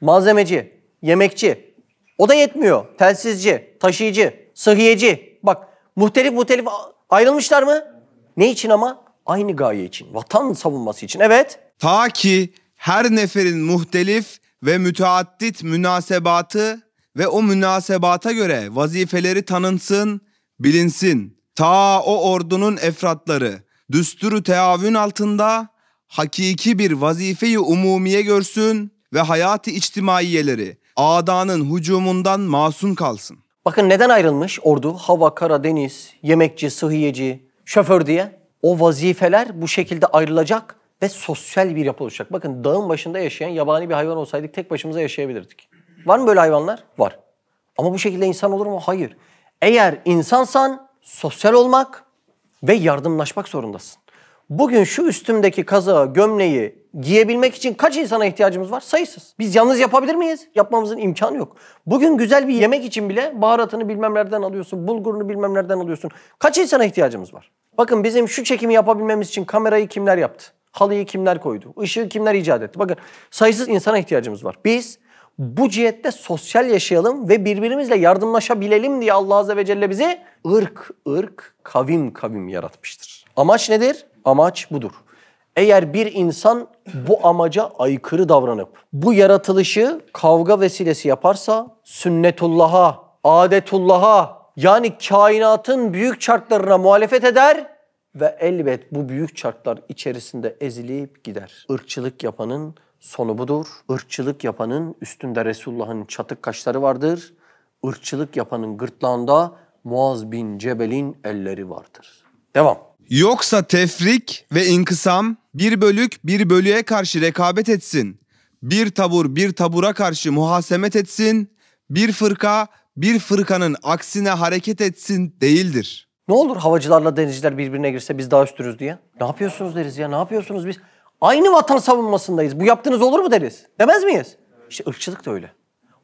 Malzemeci, yemekçi. O da yetmiyor. Telsizci, taşıyıcı, sıhhiyeci. Bak muhtelif muhtelif ayrılmışlar mı? Ne için ama? Aynı gaye için. Vatan savunması için. Evet. Ta ki her neferin muhtelif ve müteaddit münasebatı ve o münasebata göre vazifeleri tanınsın, bilinsin. Ta o ordunun efratları düsturu teavün altında hakiki bir vazifeyi umumiye görsün ve hayatı içtimaiyeleri adanın hücumundan masum kalsın. Bakın neden ayrılmış ordu? Hava, kara, deniz, yemekçi, sıhhiyeci, şoför diye. O vazifeler bu şekilde ayrılacak ve sosyal bir yapı oluşacak. Bakın dağın başında yaşayan yabani bir hayvan olsaydık tek başımıza yaşayabilirdik. Var mı böyle hayvanlar? Var. Ama bu şekilde insan olur mu? Hayır. Eğer insansan sosyal olmak ve yardımlaşmak zorundasın. Bugün şu üstümdeki kazağı, gömleği giyebilmek için kaç insana ihtiyacımız var? Sayısız. Biz yalnız yapabilir miyiz? Yapmamızın imkanı yok. Bugün güzel bir yemek için bile baharatını bilmem nereden alıyorsun, bulgurunu bilmem nereden alıyorsun. Kaç insana ihtiyacımız var? Bakın bizim şu çekimi yapabilmemiz için kamerayı kimler yaptı? Halıyı kimler koydu? Işığı kimler icat etti? Bakın sayısız insana ihtiyacımız var. Biz bu cihette sosyal yaşayalım ve birbirimizle yardımlaşabilelim diye Allah Azze ve Celle bizi ırk ırk, kavim kavim yaratmıştır. Amaç nedir? Amaç budur. Eğer bir insan bu amaca aykırı davranıp bu yaratılışı kavga vesilesi yaparsa sünnetullah'a, adetullah'a yani kainatın büyük çarklarına muhalefet eder ve elbet bu büyük çarklar içerisinde ezilip gider. Irkçılık yapanın sonu budur. Irkçılık yapanın üstünde Resulullah'ın çatık kaşları vardır. Irkçılık yapanın gırtlağında Muaz bin Cebel'in elleri vardır. Devam. Yoksa tefrik ve inkısam bir bölük bir bölüğe karşı rekabet etsin. Bir tabur bir tabura karşı muhasemet etsin. Bir fırka bir fırkanın aksine hareket etsin değildir. Ne olur havacılarla denizciler birbirine girse biz daha üstürüz diye. Ne yapıyorsunuz deriz ya ne yapıyorsunuz biz? Aynı vatan savunmasındayız. Bu yaptığınız olur mu deriz? Demez miyiz? İşte ırkçılık da öyle.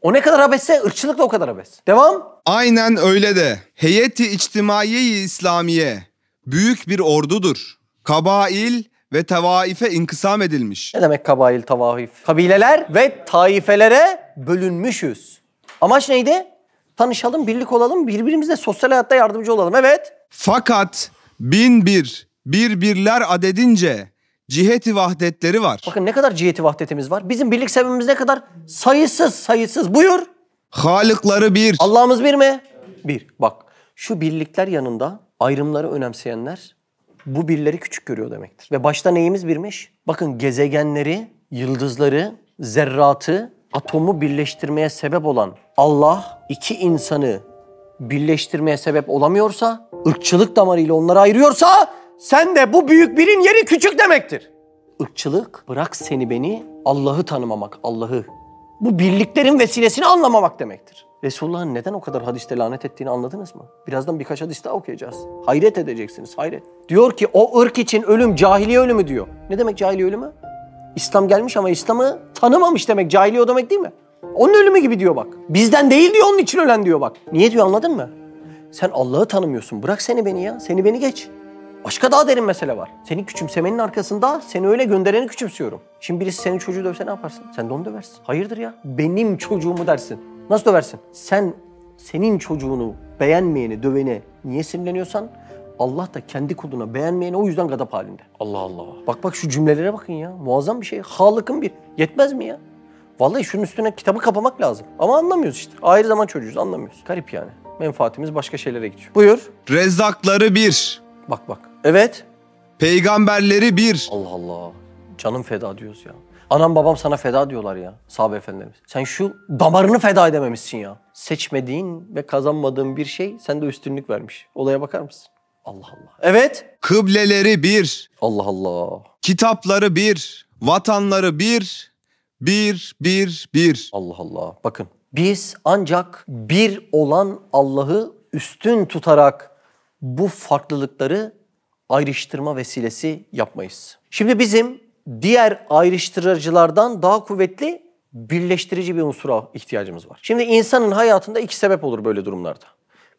O ne kadar abesse ırkçılık da o kadar abes. Devam. Aynen öyle de heyeti içtimaiye-i İslamiye büyük bir ordudur. Kabail ve tevaife inkısam edilmiş. Ne demek kabail, tavahif? Kabileler ve taifelere bölünmüşüz. Amaç neydi? Tanışalım, birlik olalım, birbirimizle sosyal hayatta yardımcı olalım. Evet. Fakat bin bir, bir birler adedince ciheti vahdetleri var. Bakın ne kadar ciheti vahdetimiz var. Bizim birlik sebebimiz ne kadar? Sayısız, sayısız. Buyur. Halıkları bir. Allah'ımız bir mi? Bir. Bak şu birlikler yanında ayrımları önemseyenler bu birleri küçük görüyor demektir. Ve başta neyimiz birmiş? Bakın gezegenleri, yıldızları, zerratı, atomu birleştirmeye sebep olan Allah iki insanı birleştirmeye sebep olamıyorsa, ırkçılık damarıyla onları ayırıyorsa sen de bu büyük birin yeri küçük demektir. Irkçılık bırak seni beni Allah'ı tanımamak, Allah'ı. Bu birliklerin vesilesini anlamamak demektir. Resulullah'ın neden o kadar hadiste lanet ettiğini anladınız mı? Birazdan birkaç hadis daha okuyacağız. Hayret edeceksiniz, hayret. Diyor ki o ırk için ölüm cahiliye ölümü diyor. Ne demek cahiliye ölümü? İslam gelmiş ama İslam'ı tanımamış demek. Cahiliye o demek değil mi? Onun ölümü gibi diyor bak. Bizden değil diyor onun için ölen diyor bak. Niye diyor anladın mı? Sen Allah'ı tanımıyorsun. Bırak seni beni ya. Seni beni geç. Başka daha derin mesele var. Seni küçümsemenin arkasında seni öyle göndereni küçümsüyorum. Şimdi birisi senin çocuğu dövse ne yaparsın? Sen de onu döversin. Hayırdır ya? Benim çocuğumu dersin. Nasıl döversin? Sen senin çocuğunu beğenmeyeni, döveni niye sinirleniyorsan Allah da kendi kuluna beğenmeyeni o yüzden gadap halinde. Allah Allah. Bak bak şu cümlelere bakın ya. Muazzam bir şey. Halıkın bir. Yetmez mi ya? Vallahi şunun üstüne kitabı kapamak lazım. Ama anlamıyoruz işte. Ayrı zaman çocuğuz anlamıyoruz. Garip yani. Menfaatimiz başka şeylere gidiyor. Buyur. Rezzakları bir. Bak bak. Evet. Peygamberleri bir. Allah Allah. Canım feda diyoruz ya. Anam babam sana feda diyorlar ya sahabe efendilerimiz. Sen şu damarını feda edememişsin ya. Seçmediğin ve kazanmadığın bir şey sende üstünlük vermiş. Olaya bakar mısın? Allah Allah. Evet. Kıbleleri bir. Allah Allah. Kitapları bir. Vatanları bir. Bir, bir, bir. Allah Allah. Bakın biz ancak bir olan Allah'ı üstün tutarak bu farklılıkları ayrıştırma vesilesi yapmayız. Şimdi bizim diğer ayrıştırıcılardan daha kuvvetli birleştirici bir unsura ihtiyacımız var. Şimdi insanın hayatında iki sebep olur böyle durumlarda.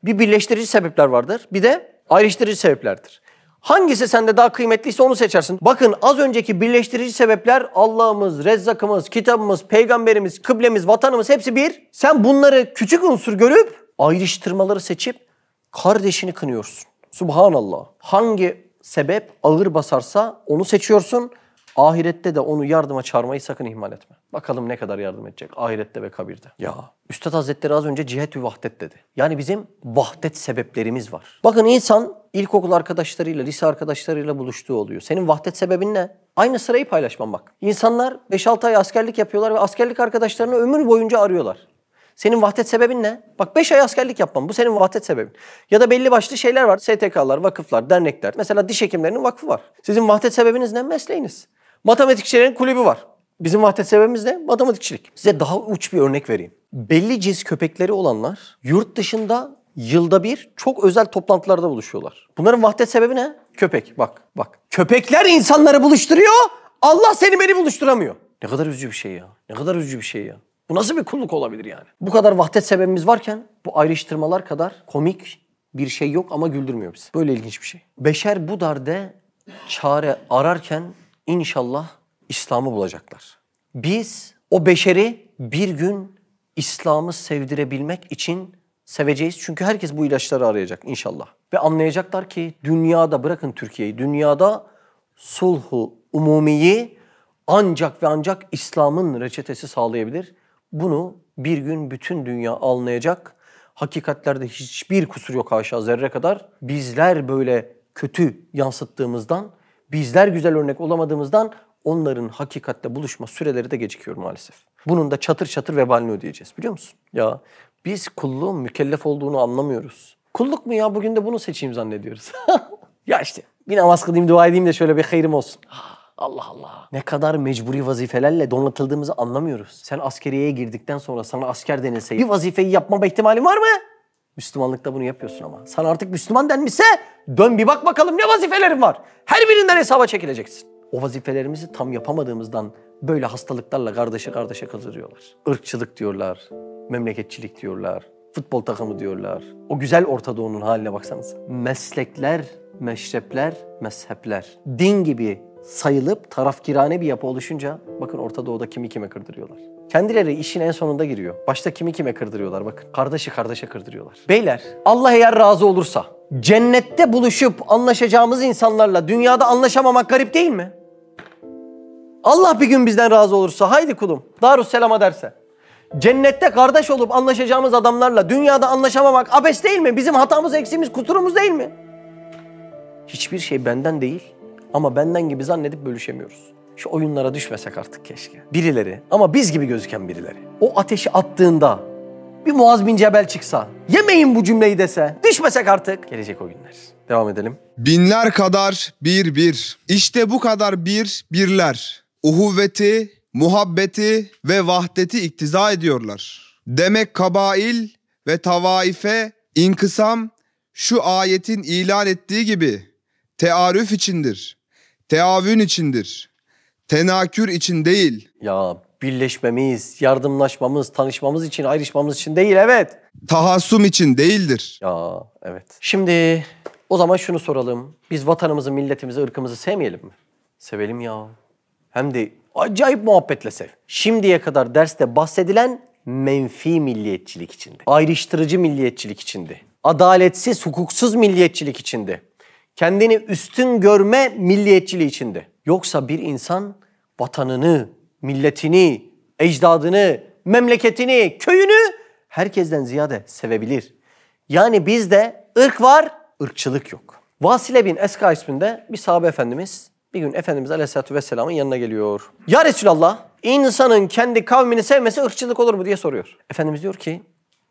Bir birleştirici sebepler vardır, bir de ayrıştırıcı sebeplerdir. Hangisi sende daha kıymetliyse onu seçersin. Bakın az önceki birleştirici sebepler Allah'ımız, Rezzak'ımız, kitabımız, peygamberimiz, kıblemiz, vatanımız hepsi bir. Sen bunları küçük unsur görüp ayrıştırmaları seçip kardeşini kınıyorsun. Subhanallah. Hangi sebep ağır basarsa onu seçiyorsun. Ahirette de onu yardıma çağırmayı sakın ihmal etme. Bakalım ne kadar yardım edecek ahirette ve kabirde. Ya Üstad Hazretleri az önce cihet-ü vahdet dedi. Yani bizim vahdet sebeplerimiz var. Bakın insan ilkokul arkadaşlarıyla, lise arkadaşlarıyla buluştuğu oluyor. Senin vahdet sebebin ne? Aynı sırayı paylaşman bak. İnsanlar 5-6 ay askerlik yapıyorlar ve askerlik arkadaşlarını ömür boyunca arıyorlar. Senin vahdet sebebin ne? Bak 5 ay askerlik yapmam. Bu senin vahdet sebebin. Ya da belli başlı şeyler var. STK'lar, vakıflar, dernekler. Mesela diş hekimlerinin vakfı var. Sizin vahdet sebebiniz ne? Mesleğiniz. Matematikçilerin kulübü var. Bizim vahdet sebebimiz ne? Matematikçilik. Size daha uç bir örnek vereyim. Belli cins köpekleri olanlar yurt dışında yılda bir çok özel toplantılarda buluşuyorlar. Bunların vahdet sebebi ne? Köpek. Bak bak. Köpekler insanları buluşturuyor. Allah seni beni buluşturamıyor. Ne kadar üzücü bir şey ya. Ne kadar üzücü bir şey ya. Bu nasıl bir kulluk olabilir yani? Bu kadar vahdet sebebimiz varken bu ayrıştırmalar kadar komik bir şey yok ama güldürmüyor bizi. Böyle ilginç bir şey. Beşer bu darde çare ararken inşallah İslam'ı bulacaklar. Biz o beşeri bir gün İslam'ı sevdirebilmek için seveceğiz. Çünkü herkes bu ilaçları arayacak inşallah. Ve anlayacaklar ki dünyada bırakın Türkiye'yi, dünyada sulhu umumiyi ancak ve ancak İslam'ın reçetesi sağlayabilir. Bunu bir gün bütün dünya anlayacak. Hakikatlerde hiçbir kusur yok haşa zerre kadar. Bizler böyle kötü yansıttığımızdan, bizler güzel örnek olamadığımızdan onların hakikatle buluşma süreleri de gecikiyor maalesef. Bunun da çatır çatır vebalini ödeyeceğiz biliyor musun? Ya biz kulluğun mükellef olduğunu anlamıyoruz. Kulluk mu ya bugün de bunu seçeyim zannediyoruz. ya işte bir namaz kılayım dua edeyim de şöyle bir hayırım olsun. Allah Allah. Ne kadar mecburi vazifelerle donatıldığımızı anlamıyoruz. Sen askeriyeye girdikten sonra sana asker denilse bir vazifeyi yapmama ihtimalin var mı? Müslümanlıkta bunu yapıyorsun ama. Sana artık Müslüman denmişse dön bir bak bakalım ne vazifelerin var. Her birinden hesaba çekileceksin. O vazifelerimizi tam yapamadığımızdan böyle hastalıklarla kardeşe kardeşe kızdırıyorlar. Irkçılık diyorlar, memleketçilik diyorlar, futbol takımı diyorlar. O güzel Orta Doğu'nun haline baksanıza. Meslekler, meşrepler, mezhepler. Din gibi sayılıp tarafkirane bir yapı oluşunca bakın Orta Doğu'da kimi kime kırdırıyorlar. Kendileri işin en sonunda giriyor. Başta kimi kime kırdırıyorlar bakın. Kardeşi kardeşe kırdırıyorlar. Beyler Allah eğer razı olursa cennette buluşup anlaşacağımız insanlarla dünyada anlaşamamak garip değil mi? Allah bir gün bizden razı olursa haydi kulum Darüsselam'a derse. Cennette kardeş olup anlaşacağımız adamlarla dünyada anlaşamamak abes değil mi? Bizim hatamız, eksiğimiz, kusurumuz değil mi? Hiçbir şey benden değil ama benden gibi zannedip bölüşemiyoruz. Şu oyunlara düşmesek artık keşke. Birileri ama biz gibi gözüken birileri. O ateşi attığında bir Muaz bin Cebel çıksa, yemeyin bu cümleyi dese, düşmesek artık. Gelecek o günler. Devam edelim. Binler kadar bir bir. İşte bu kadar bir birler. Uhuvveti, muhabbeti ve vahdeti iktiza ediyorlar. Demek kabail ve tavaife inkısam şu ayetin ilan ettiği gibi tearüf içindir, teavün içindir, tenakür için değil. Ya birleşmemiz, yardımlaşmamız, tanışmamız için, ayrışmamız için değil evet. tahassum için değildir. Ya evet. Şimdi o zaman şunu soralım. Biz vatanımızı, milletimizi, ırkımızı sevmeyelim mi? Sevelim ya. Hem de acayip muhabbetle sev. Şimdiye kadar derste bahsedilen menfi milliyetçilik içinde. Ayrıştırıcı milliyetçilik içinde. Adaletsiz, hukuksuz milliyetçilik içinde. Kendini üstün görme milliyetçiliği içinde. Yoksa bir insan vatanını, milletini, ecdadını, memleketini, köyünü herkesten ziyade sevebilir. Yani bizde ırk var, ırkçılık yok. Vasile bin Eska isminde bir sahabe efendimiz bir gün Efendimiz Aleyhisselatü Vesselam'ın yanına geliyor. Ya Resulallah insanın kendi kavmini sevmesi ırkçılık olur mu diye soruyor. Efendimiz diyor ki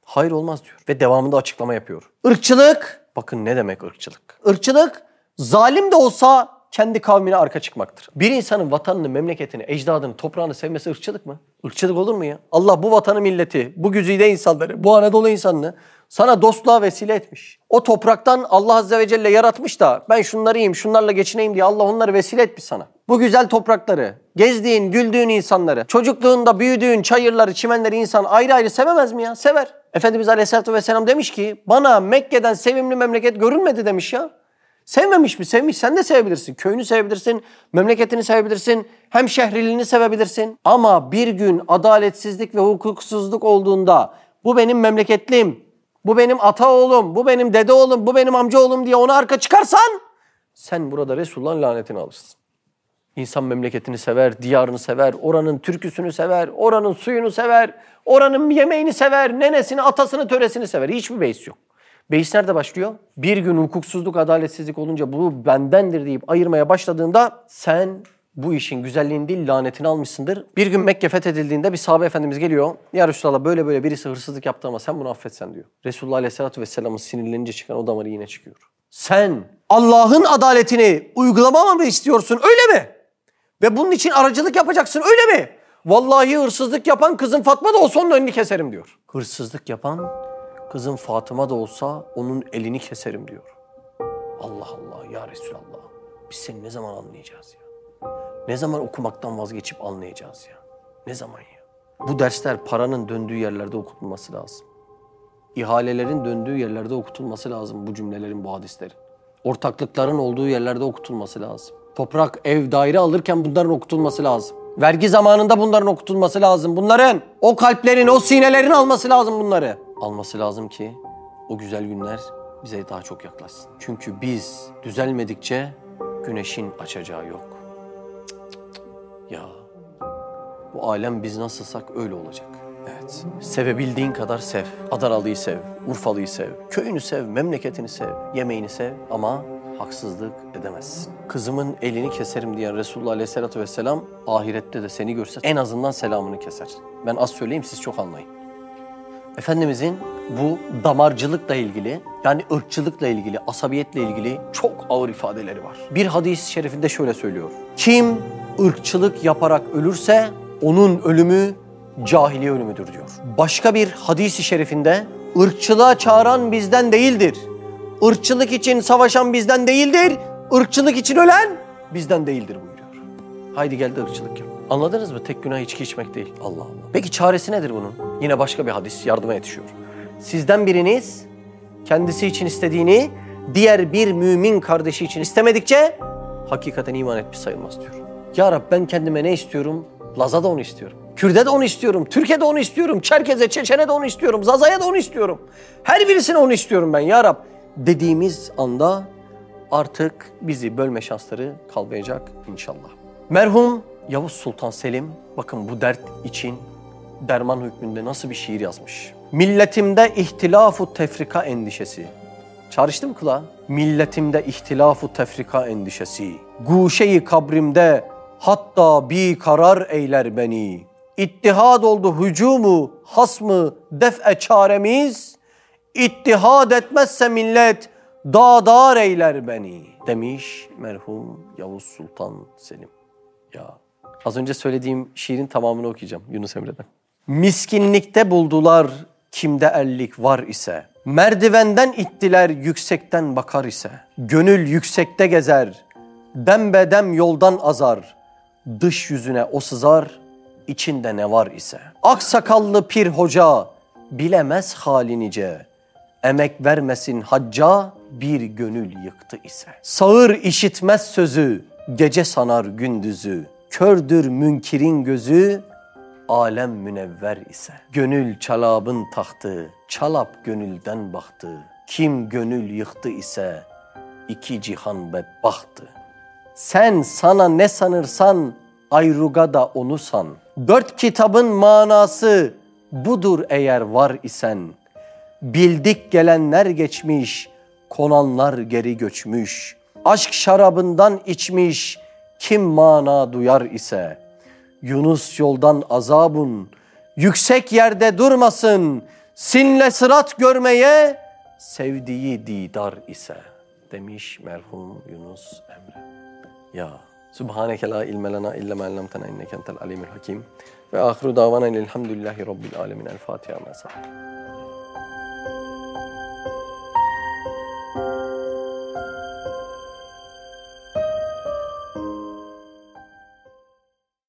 hayır olmaz diyor ve devamında açıklama yapıyor. Irkçılık bakın ne demek ırkçılık. Irkçılık zalim de olsa kendi kavmine arka çıkmaktır. Bir insanın vatanını, memleketini, ecdadını, toprağını sevmesi ırkçılık mı? Irkçılık olur mu ya? Allah bu vatanı milleti, bu güzide insanları, bu Anadolu insanını sana dostluğa vesile etmiş. O topraktan Allah Azze ve Celle yaratmış da ben şunları yiyeyim, şunlarla geçineyim diye Allah onları vesile etmiş sana. Bu güzel toprakları, gezdiğin, güldüğün insanları, çocukluğunda büyüdüğün çayırları, çimenleri insan ayrı ayrı sevemez mi ya? Sever. Efendimiz Aleyhisselatü Vesselam demiş ki bana Mekke'den sevimli memleket görünmedi demiş ya. Sevmemiş mi? Sevmiş. Sen de sevebilirsin. Köyünü sevebilirsin, memleketini sevebilirsin, hem şehriliğini sevebilirsin. Ama bir gün adaletsizlik ve hukuksuzluk olduğunda bu benim memleketlim, bu benim ata oğlum, bu benim dede oğlum, bu benim amca oğlum diye ona arka çıkarsan sen burada Resulullah'ın lanetini alırsın. İnsan memleketini sever, diyarını sever, oranın türküsünü sever, oranın suyunu sever, oranın yemeğini sever, nenesini, atasını, töresini sever. Hiçbir beis yok. Beis nerede başlıyor? Bir gün hukuksuzluk, adaletsizlik olunca bu bendendir deyip ayırmaya başladığında sen bu işin güzelliğini değil lanetini almışsındır. Bir gün Mekke fethedildiğinde bir sahabe efendimiz geliyor. Ya Resulallah böyle böyle birisi hırsızlık yaptı ama sen bunu affetsen diyor. Resulullah Aleyhisselatü Vesselam'ın sinirlenince çıkan o damarı yine çıkıyor. Sen Allah'ın adaletini uygulamamamı istiyorsun öyle mi? Ve bunun için aracılık yapacaksın öyle mi? Vallahi hırsızlık yapan kızın Fatma da olsa onun önünü keserim diyor. Hırsızlık yapan kızın Fatıma da olsa onun elini keserim diyor. Allah Allah ya Resulallah. Biz seni ne zaman anlayacağız ya? Ne zaman okumaktan vazgeçip anlayacağız ya? Ne zaman ya? Bu dersler paranın döndüğü yerlerde okutulması lazım. İhalelerin döndüğü yerlerde okutulması lazım bu cümlelerin, bu hadislerin. Ortaklıkların olduğu yerlerde okutulması lazım. Toprak, ev, daire alırken bunların okutulması lazım. Vergi zamanında bunların okutulması lazım. Bunların o kalplerin, o sinelerin alması lazım bunları. Alması lazım ki o güzel günler bize daha çok yaklaşsın. Çünkü biz düzelmedikçe güneşin açacağı yok. Ya bu alem biz nasılsak öyle olacak. Evet. Sevebildiğin kadar sev. Adanalı'yı sev, Urfalı'yı sev, köyünü sev, memleketini sev, yemeğini sev ama haksızlık edemezsin. Kızımın elini keserim diyen Resulullah Aleyhisselatü Vesselam ahirette de seni görse en azından selamını keser. Ben az söyleyeyim siz çok anlayın. Efendimizin bu damarcılıkla ilgili yani ırkçılıkla ilgili, asabiyetle ilgili çok ağır ifadeleri var. Bir hadis-i şerifinde şöyle söylüyor. Kim ırkçılık yaparak ölürse onun ölümü cahiliye ölümüdür diyor. Başka bir hadis-i şerifinde ırkçılığa çağıran bizden değildir. Irkçılık için savaşan bizden değildir. Irkçılık için ölen bizden değildir buyuruyor. Haydi gel de ırkçılık yap. Anladınız mı? Tek günah içki içmek değil. Allah Allah. Peki çaresi nedir bunun? Yine başka bir hadis yardıma yetişiyor. Sizden biriniz kendisi için istediğini diğer bir mümin kardeşi için istemedikçe hakikaten iman etmiş sayılmaz diyor. Ya Rab ben kendime ne istiyorum? Laz'a da onu istiyorum. Kürt'e de onu istiyorum. Türkiye'de onu istiyorum. Çerkez'e, Çeçen'e de onu istiyorum. Zaza'ya da onu istiyorum. Her birisine onu istiyorum ben ya Rab. Dediğimiz anda artık bizi bölme şansları kalmayacak inşallah. Merhum Yavuz Sultan Selim bakın bu dert için derman hükmünde nasıl bir şiir yazmış. Milletimde ihtilafu tefrika endişesi. Çağrıştı mı kulağa? Milletimde ihtilafu tefrika endişesi. Guşeyi kabrimde hatta bir karar eyler beni. İttihad oldu hücumu, hasmı, def'e çaremiz. İttihad etmezse millet dağdar eyler beni demiş merhum Yavuz Sultan Selim. Ya az önce söylediğim şiirin tamamını okuyacağım Yunus Emre'den. Miskinlikte buldular kimde ellik var ise. Merdivenden ittiler yüksekten bakar ise. Gönül yüksekte gezer. Dembedem yoldan azar. Dış yüzüne o sızar. içinde ne var ise. Aksakallı pir hoca bilemez halinice. Emek vermesin hacca bir gönül yıktı ise. Sağır işitmez sözü, gece sanar gündüzü. Kördür münkirin gözü, alem münevver ise. Gönül çalabın tahtı, çalap gönülden baktı. Kim gönül yıktı ise iki cihan bedbahtı. Sen sana ne sanırsan ayruga da onu san. Dört kitabın manası budur eğer var isen. Bildik gelenler geçmiş, konanlar geri göçmüş. Aşk şarabından içmiş, kim mana duyar ise. Yunus yoldan azabun, yüksek yerde durmasın. Sinle sırat görmeye, sevdiği didar ise. Demiş merhum Yunus Emre. Ya Subhaneke la ilme lena illa ma allamtena inneke entel alimul hakim. Ve ahiru davana elhamdülillahi rabbil alemin. El Fatiha. Mesela.